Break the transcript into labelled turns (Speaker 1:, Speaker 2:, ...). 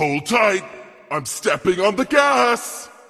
Speaker 1: Hold tight. I'm stepping on the gas.